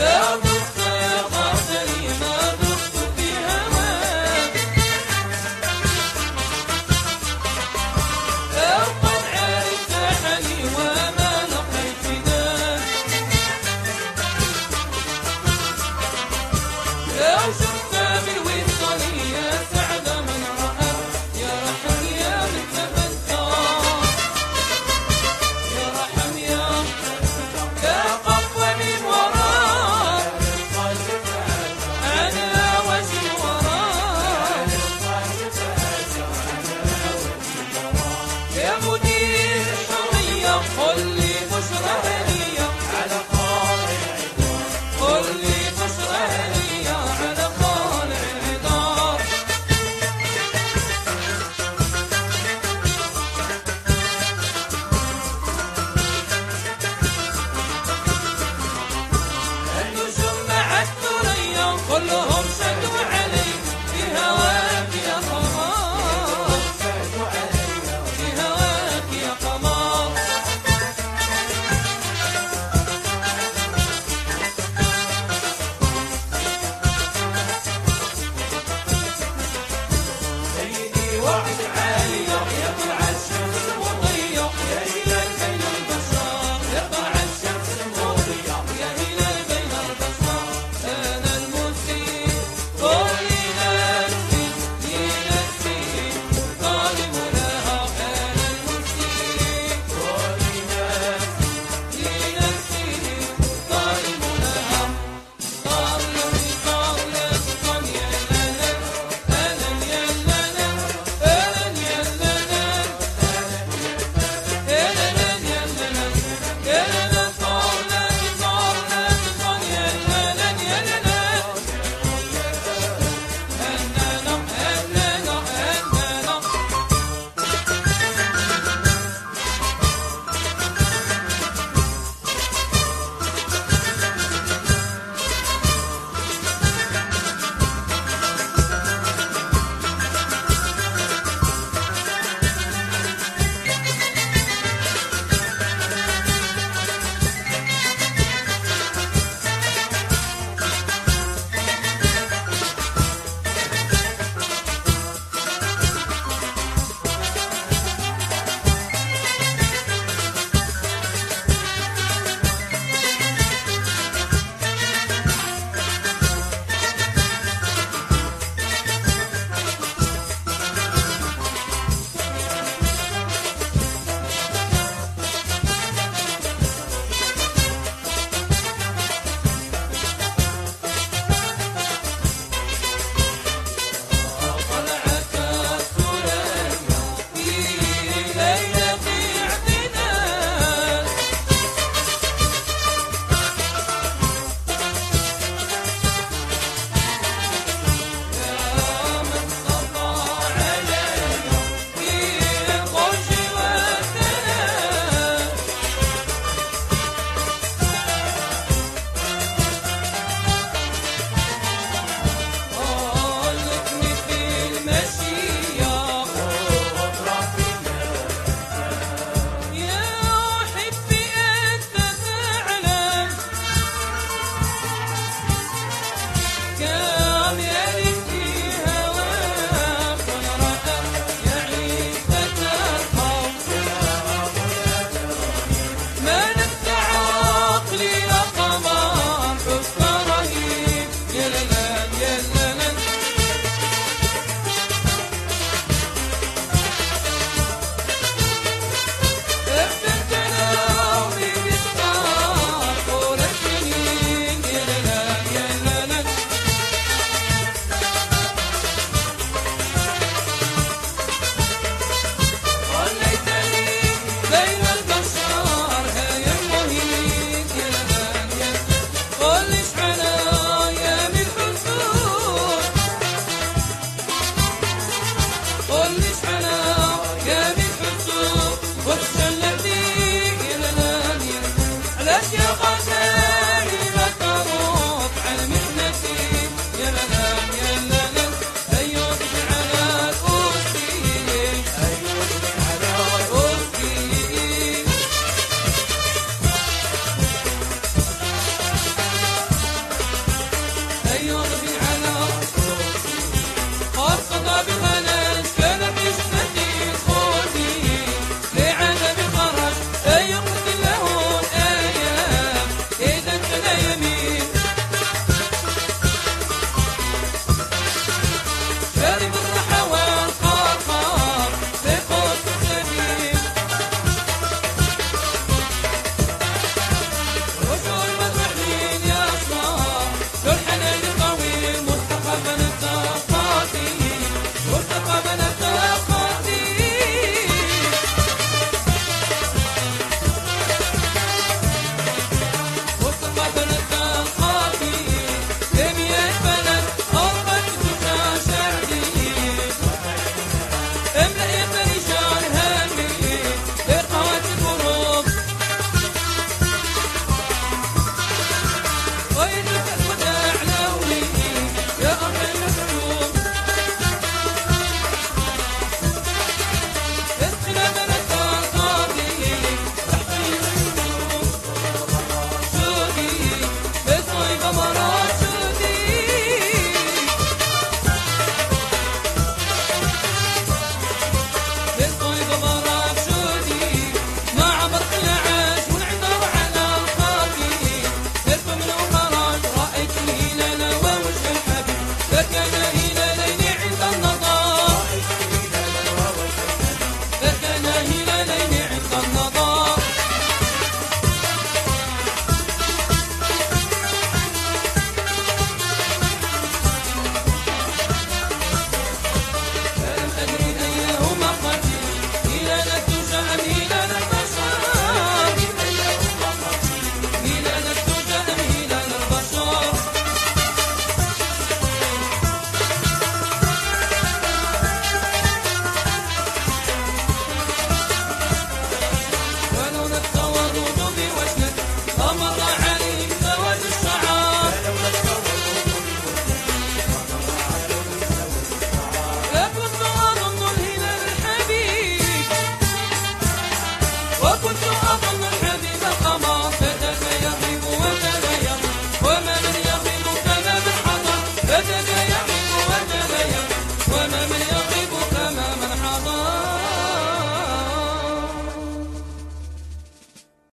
Deus.